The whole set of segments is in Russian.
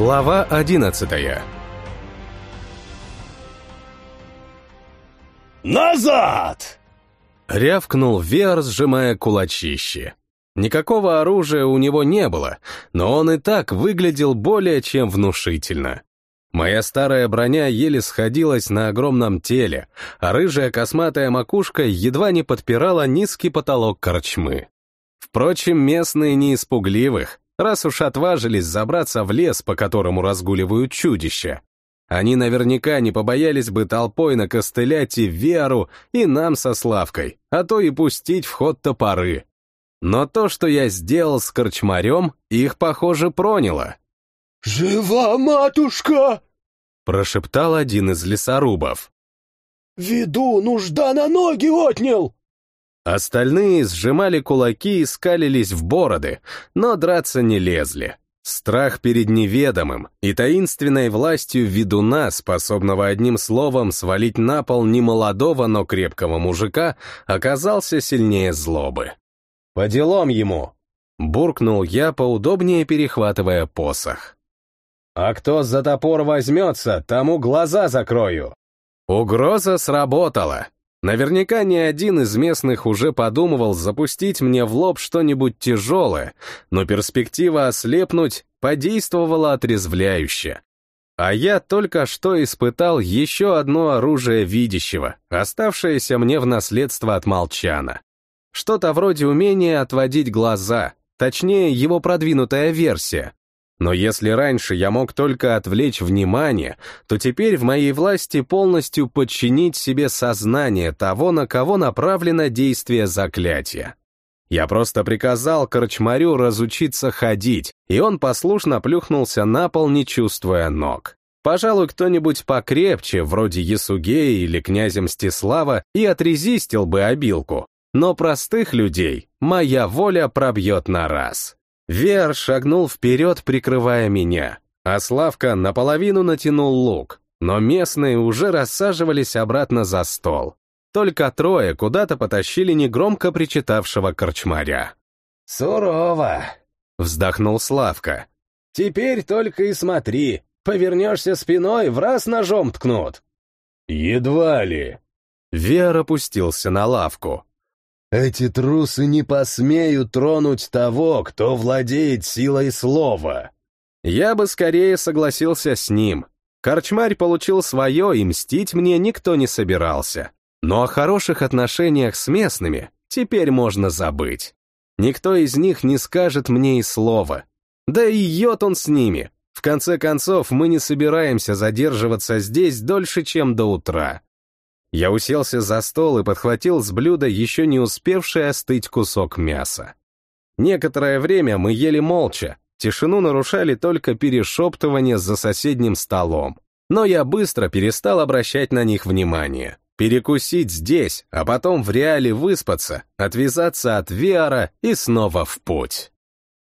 Глава одиннадцатая «Назад!» Рявкнул Вер, сжимая кулачище. Никакого оружия у него не было, но он и так выглядел более чем внушительно. Моя старая броня еле сходилась на огромном теле, а рыжая косматая макушка едва не подпирала низкий потолок корчмы. Впрочем, местные не испугливых, раз уж отважились забраться в лес, по которому разгуливают чудища. Они наверняка не побоялись бы толпой накостылять и Веру, и нам со Славкой, а то и пустить в ход топоры. Но то, что я сделал с корчмарем, их, похоже, проняло. «Жива матушка!» — прошептал один из лесорубов. «Веду, нужда на ноги отнял!» Остальные сжимали кулаки и скалились в бороды, но драться не лезли. Страх перед неведомым и таинственной властью ведуна, способного одним словом свалить на пол немолодого, но крепкого мужика, оказался сильнее злобы. «По делам ему!» — буркнул я, поудобнее перехватывая посох. «А кто за топор возьмется, тому глаза закрою!» Угроза сработала. Наверняка ни один из местных уже подумывал запустить мне в лоб что-нибудь тяжелое, но перспектива ослепнуть подействовала отрезвляюще. А я только что испытал еще одно оружие видящего, оставшееся мне в наследство от Молчана. Что-то вроде умения отводить глаза, точнее, его продвинутая версия. Но если раньше я мог только отвлечь внимание, то теперь в моей власти полностью подчинить себе сознание того, на кого направлено действие заклятия. Я просто приказал корчмарю разучиться ходить, и он послушно плюхнулся на пол, не чувствуя ног. Пожалуй, кто-нибудь покрепче, вроде Ясугея или князя Мстислава, и отрезистил бы обилку. Но простых людей моя воля пробьет на раз. Вер шагнул вперед, прикрывая меня, а Славка наполовину натянул лук, но местные уже рассаживались обратно за стол. Только трое куда-то потащили негромко причитавшего корчмаря. «Сурово!» — вздохнул Славка. «Теперь только и смотри, повернешься спиной, в раз ножом ткнут». «Едва ли». Вер опустился на лавку. Эти трусы не посмеют тронуть того, кто владеет силой слова. Я бы скорее согласился с ним. Корчмарь получил свое, и мстить мне никто не собирался. Но о хороших отношениях с местными теперь можно забыть. Никто из них не скажет мне и слова. Да и йод он с ними. В конце концов, мы не собираемся задерживаться здесь дольше, чем до утра. Я уселся за стол и подхватил с блюда еще не успевший остыть кусок мяса. Некоторое время мы ели молча, тишину нарушали только перешептывания за соседним столом. Но я быстро перестал обращать на них внимание. Перекусить здесь, а потом в реале выспаться, отвязаться от Виара и снова в путь.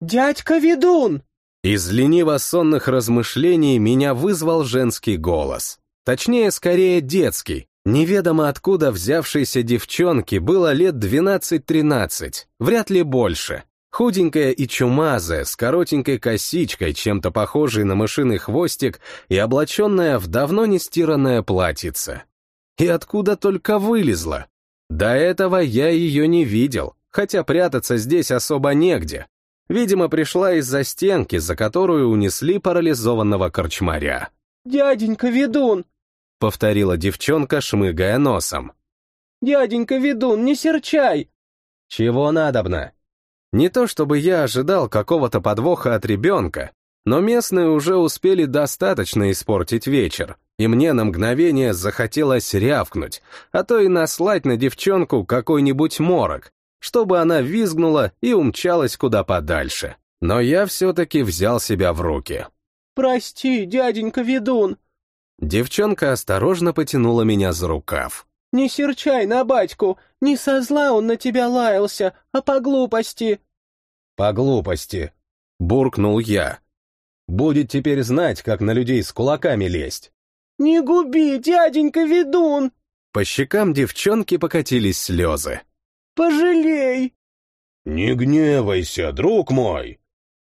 «Дядька Ведун!» Из лениво-сонных размышлений меня вызвал женский голос. Точнее, скорее детский, Неведомо откуда взявшейся девчонке было лет 12-13, вряд ли больше. Худенькая и чумазая, с коротенькой косичкой, чем-то похожей на мышиный хвостик и облаченная в давно не стиранное платьице. И откуда только вылезла? До этого я ее не видел, хотя прятаться здесь особо негде. Видимо, пришла из-за стенки, за которую унесли парализованного корчмаря. «Дяденька ведун, — повторила девчонка, шмыгая носом. «Дяденька ведун, не серчай!» «Чего надобно?» Не то чтобы я ожидал какого-то подвоха от ребенка, но местные уже успели достаточно испортить вечер, и мне на мгновение захотелось рявкнуть, а то и наслать на девчонку какой-нибудь морок, чтобы она визгнула и умчалась куда подальше. Но я все-таки взял себя в руки. «Прости, дяденька ведун, Девчонка осторожно потянула меня за рукав. «Не серчай на батьку, не со зла он на тебя лаялся, а по глупости». «По глупости», — буркнул я. «Будет теперь знать, как на людей с кулаками лезть». «Не губи, дяденька ведун!» По щекам девчонки покатились слезы. «Пожалей!» «Не гневайся, друг мой!»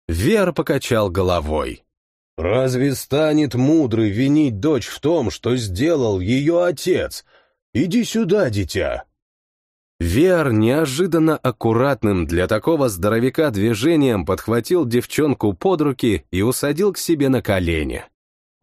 Вер покачал головой. Разве станет мудрый винить дочь в том, что сделал ее отец? Иди сюда, дитя!» Вер неожиданно аккуратным для такого здоровяка движением подхватил девчонку под руки и усадил к себе на колени.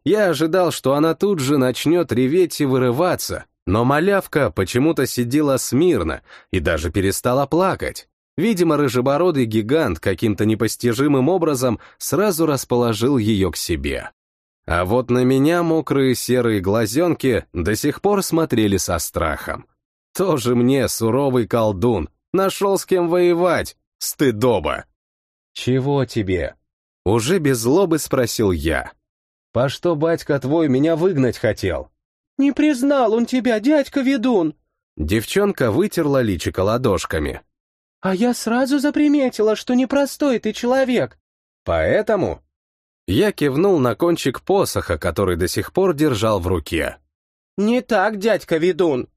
Я ожидал, что она тут же начнет реветь и вырываться, но малявка почему-то сидела смирно и даже перестала плакать. Видимо, рыжебородый гигант каким-то непостижимым образом сразу расположил ее к себе. А вот на меня мокрые серые глазенки до сих пор смотрели со страхом. Тоже мне суровый колдун, нашел с кем воевать, стыдоба. «Чего тебе?» Уже без злобы спросил я. «По что батька твой меня выгнать хотел?» «Не признал он тебя, дядька-ведун!» Девчонка вытерла личико ладошками. «А я сразу заприметила, что непростой ты человек». «Поэтому?» Я кивнул на кончик посоха, который до сих пор держал в руке. «Не так, дядька-ведун!»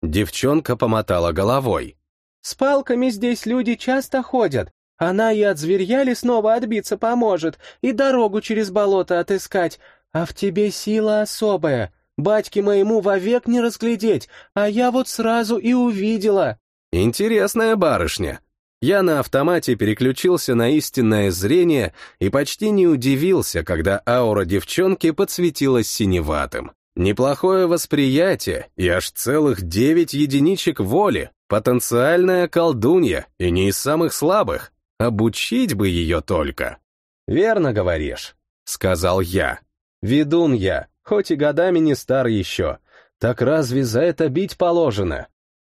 Девчонка помотала головой. «С палками здесь люди часто ходят. Она и от зверья лесного отбиться поможет, и дорогу через болото отыскать. А в тебе сила особая. Батьке моему вовек не разглядеть, а я вот сразу и увидела. Интересная барышня. Я на автомате переключился на истинное зрение и почти не удивился, когда аура девчонки подсветилась синеватым. Неплохое восприятие и аж целых девять единичек воли, потенциальная колдунья и не из самых слабых. Обучить бы ее только. «Верно говоришь», — сказал я. «Ведун я, хоть и годами не стар еще. Так разве за это бить положено?»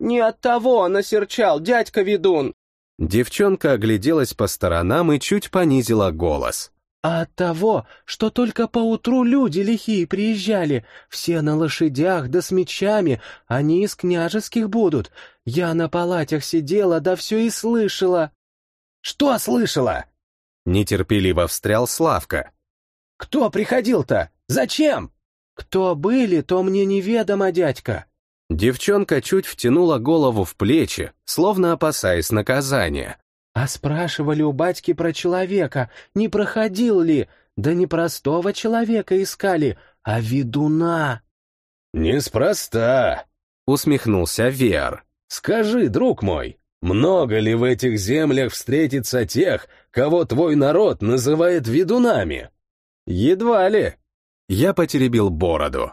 «Не от того он осерчал, дядька-ведун!» Девчонка огляделась по сторонам и чуть понизила голос. «А от того, что только поутру люди лихие приезжали, все на лошадях да с мечами, они из княжеских будут. Я на палатях сидела, да все и слышала». «Что слышала?» Нетерпеливо встрял Славка. «Кто приходил-то? Зачем?» «Кто были, то мне неведомо, дядька». Девчонка чуть втянула голову в плечи, словно опасаясь наказания. «А спрашивали у батьки про человека, не проходил ли? Да не простого человека искали, а ведуна». «Неспроста», — усмехнулся Вер. «Скажи, друг мой, много ли в этих землях встретится тех, кого твой народ называет ведунами?» «Едва ли», я потеребил бороду.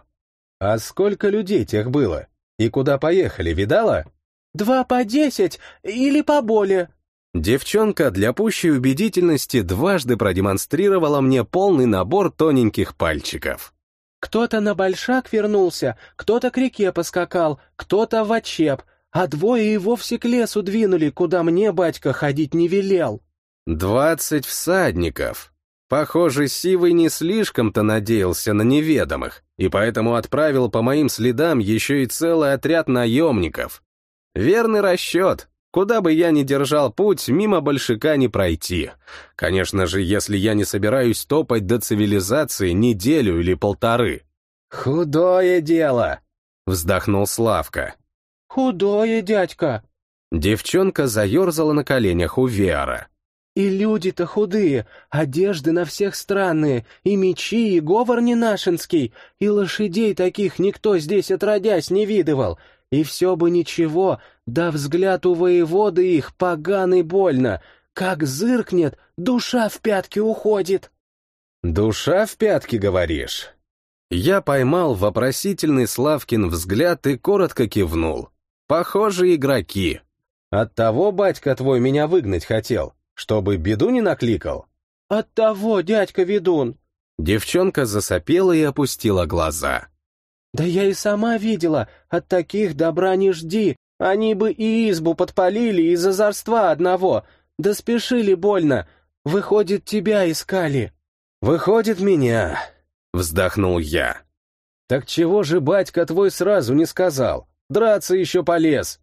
«А сколько людей тех было? И куда поехали, видала?» «Два по десять или поболее». Девчонка для пущей убедительности дважды продемонстрировала мне полный набор тоненьких пальчиков. «Кто-то на большак вернулся, кто-то к реке поскакал, кто-то в очеп, а двое и вовсе к лесу двинули, куда мне батька ходить не велел». «Двадцать всадников», Похоже, Сивый не слишком-то надеялся на неведомых, и поэтому отправил по моим следам еще и целый отряд наемников. Верный расчет. Куда бы я ни держал путь, мимо большика не пройти. Конечно же, если я не собираюсь топать до цивилизации неделю или полторы. «Худое дело!» — вздохнул Славка. «Худое, дядька!» Девчонка заерзала на коленях у Веара. И люди-то худые, одежды на всех странные, и мечи, и говор не нашинский, и лошадей таких никто здесь отродясь не видывал. И все бы ничего, да взгляд у воеводы их поганый больно. Как зыркнет, душа в пятки уходит. «Душа в пятки, говоришь?» Я поймал вопросительный Славкин взгляд и коротко кивнул. Похоже, игроки. «Оттого батька твой меня выгнать хотел. Чтобы беду не накликал? От того, дядька ведун. Девчонка засопела и опустила глаза. Да я и сама видела, от таких добра не жди. Они бы и избу подпалили из озорства одного. Да спешили больно. Выходит, тебя искали. Выходит, меня. Вздохнул я. Так чего же батька твой сразу не сказал? Драться еще полез.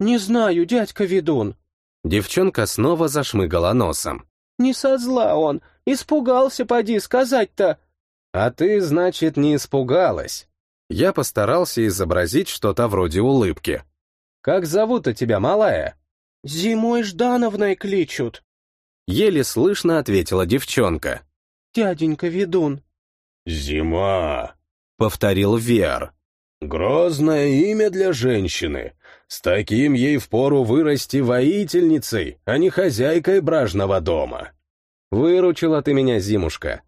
Не знаю, дядька ведун. Девчонка снова зашмыгала носом. «Не со зла он, испугался, поди, сказать-то». «А ты, значит, не испугалась?» Я постарался изобразить что-то вроде улыбки. «Как зовут-то тебя, малая?» «Зимой Ждановной кличут». Еле слышно ответила девчонка. дяденька ведун?» «Зима», — повторил Вер. «Грозное имя для женщины. С таким ей впору вырасти воительницей, а не хозяйкой бражного дома». «Выручила ты меня, Зимушка».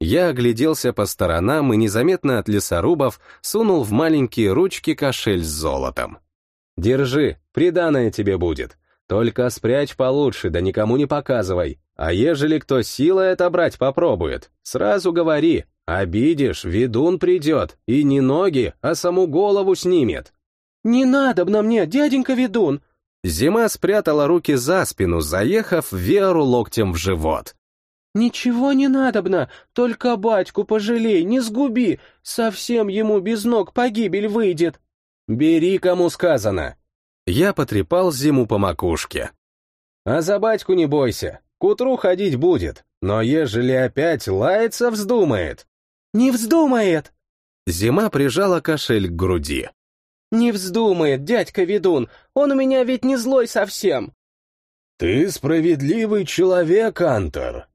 Я огляделся по сторонам и незаметно от лесорубов сунул в маленькие ручки кошель с золотом. «Держи, приданое тебе будет. Только спрячь получше, да никому не показывай. А ежели кто силой отобрать попробует, сразу говори, обидишь, ведун придет, и не ноги, а саму голову снимет». «Не надо на мне, дяденька ведун!» Зима спрятала руки за спину, заехав Веру локтем в живот. «Ничего не надобно, только батьку пожалей, не сгуби, совсем ему без ног погибель выйдет». «Бери, кому сказано». Я потрепал Зиму по макушке. «А за батьку не бойся, к утру ходить будет, но ежели опять лаяться вздумает...» «Не вздумает!» Зима прижала кошель к груди. «Не вздумает, дядька ведун, он у меня ведь не злой совсем». «Ты справедливый человек, Антор».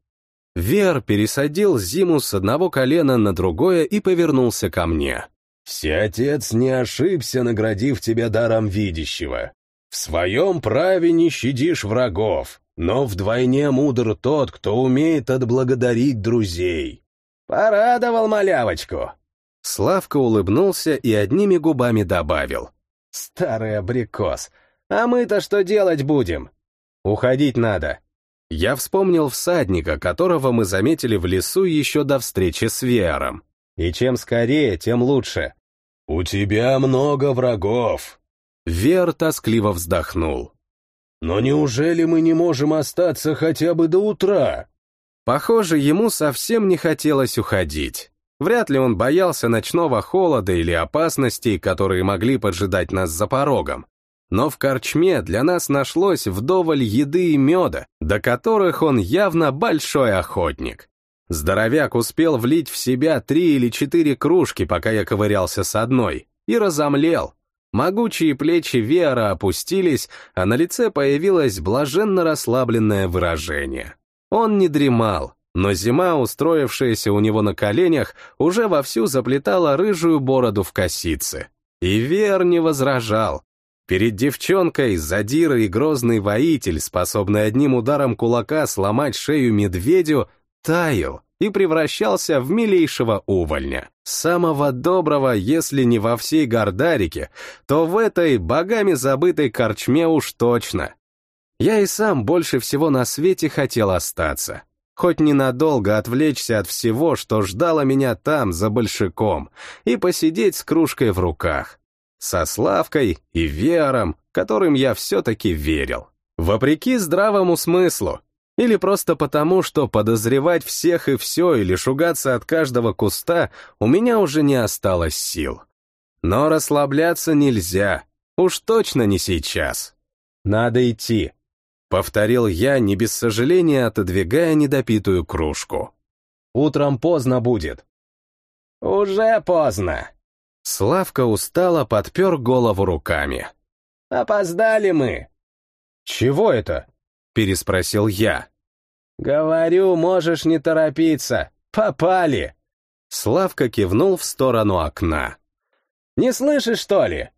Вер пересадил Зиму с одного колена на другое и повернулся ко мне. «Всеотец не ошибся, наградив тебя даром видящего. В своем праве не щадишь врагов, но вдвойне мудр тот, кто умеет отблагодарить друзей». «Порадовал малявочку», Славка улыбнулся и одними губами добавил. «Старый абрикос, а мы-то что делать будем? Уходить надо». Я вспомнил всадника, которого мы заметили в лесу еще до встречи с Веером. И чем скорее, тем лучше. «У тебя много врагов». Вер тоскливо вздохнул. «Но неужели мы не можем остаться хотя бы до утра?» Похоже, ему совсем не хотелось уходить. Вряд ли он боялся ночного холода или опасностей, которые могли поджидать нас за порогом. Но в корчме для нас нашлось вдоволь еды и меда, до которых он явно большой охотник. Здоровяк успел влить в себя три или четыре кружки, пока я ковырялся с одной, и разомлел. Могучие плечи Веера опустились, а на лице появилось блаженно расслабленное выражение. Он не дремал, но зима, устроившаяся у него на коленях, уже вовсю заплетала рыжую бороду в косице. И Вер не возражал. Перед девчонкой задира и грозный воитель, способный одним ударом кулака сломать шею медведю, таял и превращался в милейшего увольня. Самого доброго, если не во всей Гордарике, то в этой богами забытой корчме уж точно. Я и сам больше всего на свете хотел остаться хоть ненадолго отвлечься от всего, что ждало меня там, за большаком, и посидеть с кружкой в руках. Со Славкой и Вером, которым я все-таки верил. Вопреки здравому смыслу. Или просто потому, что подозревать всех и все или шугаться от каждого куста у меня уже не осталось сил. Но расслабляться нельзя, уж точно не сейчас. Надо идти, Повторил я, не без сожаления отодвигая недопитую кружку. Утром поздно будет. Уже поздно. Славка устало подпер голову руками. Опоздали мы. Чего это? Переспросил я. Говорю, можешь не торопиться. Попали. Славка кивнул в сторону окна. Не слышишь, что ли?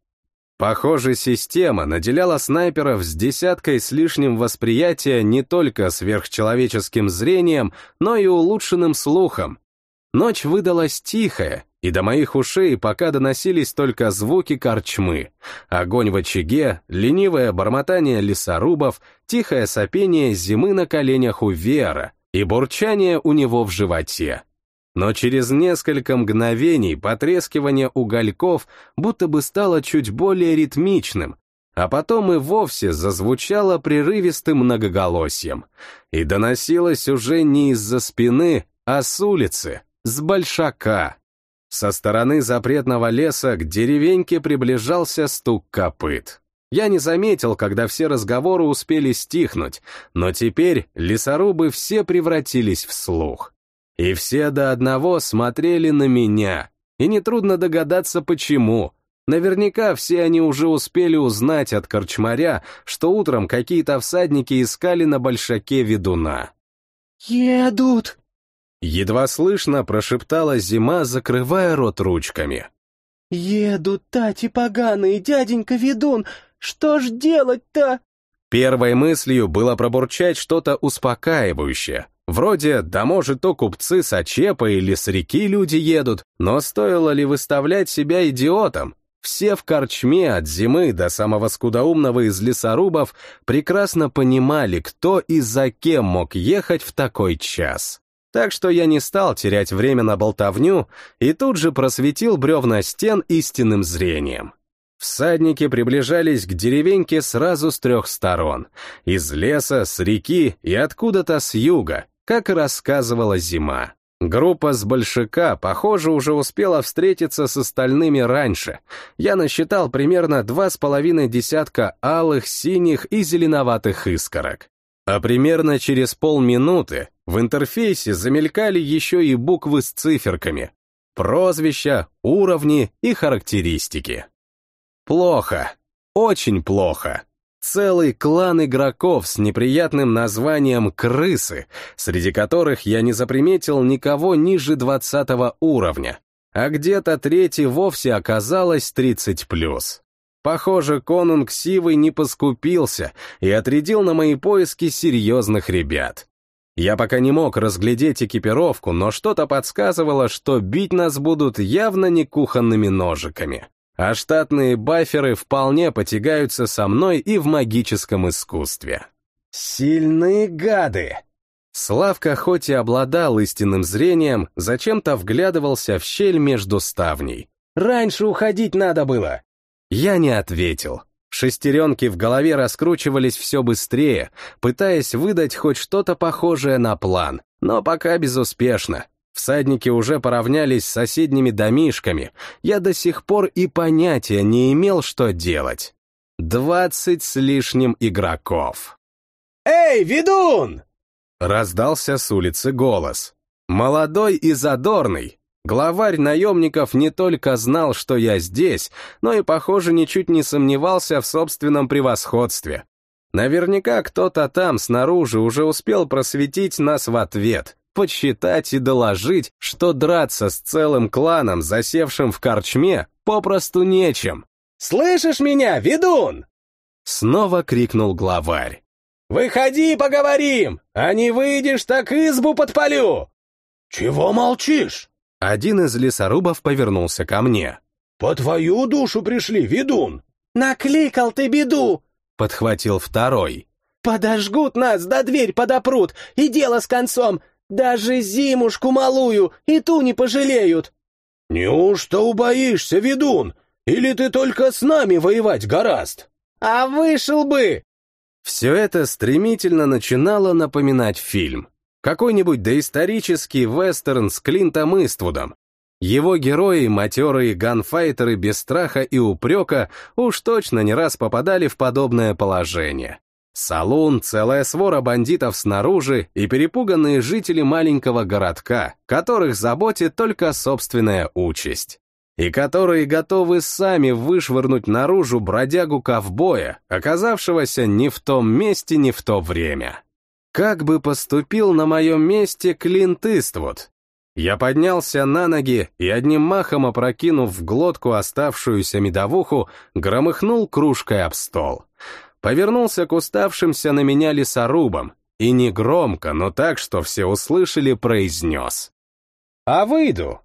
Похоже, система наделяла снайперов с десяткой с лишним восприятия не только сверхчеловеческим зрением, но и улучшенным слухом. Ночь выдалась тихая, и до моих ушей пока доносились только звуки корчмы. Огонь в очаге, ленивое бормотание лесорубов, тихое сопение зимы на коленях у Вера и бурчание у него в животе но через несколько мгновений потрескивание угольков будто бы стало чуть более ритмичным, а потом и вовсе зазвучало прерывистым многоголосием, и доносилось уже не из-за спины, а с улицы, с большака. Со стороны запретного леса к деревеньке приближался стук копыт. Я не заметил, когда все разговоры успели стихнуть, но теперь лесорубы все превратились в слух. И все до одного смотрели на меня, и нетрудно догадаться, почему. Наверняка все они уже успели узнать от корчмаря, что утром какие-то всадники искали на большаке ведуна. «Едут!» Едва слышно прошептала зима, закрывая рот ручками. «Едут тати поганые, дяденька ведун, что ж делать-то?» Первой мыслью было пробурчать что-то успокаивающее, вроде «да может то купцы с Очепа или с реки люди едут», но стоило ли выставлять себя идиотом? Все в корчме от зимы до самого скудоумного из лесорубов прекрасно понимали, кто и за кем мог ехать в такой час. Так что я не стал терять время на болтовню и тут же просветил бревна стен истинным зрением. Всадники приближались к деревеньке сразу с трех сторон. Из леса, с реки и откуда-то с юга, как и рассказывала зима. Группа с большака, похоже, уже успела встретиться с остальными раньше. Я насчитал примерно два с половиной десятка алых, синих и зеленоватых искорок. А примерно через полминуты в интерфейсе замелькали еще и буквы с циферками. Прозвища, уровни и характеристики. Плохо. Очень плохо. Целый клан игроков с неприятным названием «крысы», среди которых я не заприметил никого ниже 20 уровня, а где-то третий вовсе оказалось 30+. Похоже, конунг Сивый не поскупился и отрядил на мои поиски серьезных ребят. Я пока не мог разглядеть экипировку, но что-то подсказывало, что бить нас будут явно не кухонными ножиками а штатные баферы вполне потягаются со мной и в магическом искусстве. Сильные гады! Славка хоть и обладал истинным зрением, зачем-то вглядывался в щель между ставней. «Раньше уходить надо было!» Я не ответил. Шестеренки в голове раскручивались все быстрее, пытаясь выдать хоть что-то похожее на план, но пока безуспешно. Всадники уже поравнялись с соседними домишками, я до сих пор и понятия не имел, что делать. Двадцать с лишним игроков. «Эй, ведун!» Раздался с улицы голос. Молодой и задорный. Главарь наемников не только знал, что я здесь, но и, похоже, ничуть не сомневался в собственном превосходстве. Наверняка кто-то там снаружи уже успел просветить нас в ответ, подсчитать и доложить, что драться с целым кланом, засевшим в корчме, попросту нечем. «Слышишь меня, ведун?» Снова крикнул главарь. «Выходи, поговорим! А не выйдешь, так избу подпалю!» «Чего молчишь?» Один из лесорубов повернулся ко мне. «По твою душу пришли, ведун!» «Накликал ты беду!» — подхватил второй. «Подожгут нас, да дверь подопрут, и дело с концом! Даже зимушку малую и ту не пожалеют!» «Неужто убоишься, ведун? Или ты только с нами воевать гораст?» «А вышел бы!» Все это стремительно начинало напоминать фильм. Какой-нибудь доисторический вестерн с Клинтом Иствудом. Его герои, матерые ганфайтеры без страха и упрека, уж точно не раз попадали в подобное положение. Салун, целая свора бандитов снаружи и перепуганные жители маленького городка, которых заботит только собственная участь. И которые готовы сами вышвырнуть наружу бродягу-ковбоя, оказавшегося не в том месте, не в то время. Как бы поступил на моем месте Клинт Иствуд? Я поднялся на ноги и одним махом опрокинув в глотку оставшуюся медовуху, громыхнул кружкой об стол повернулся к уставшимся на меня лесорубам и не громко, но так, что все услышали, произнес. «А выйду,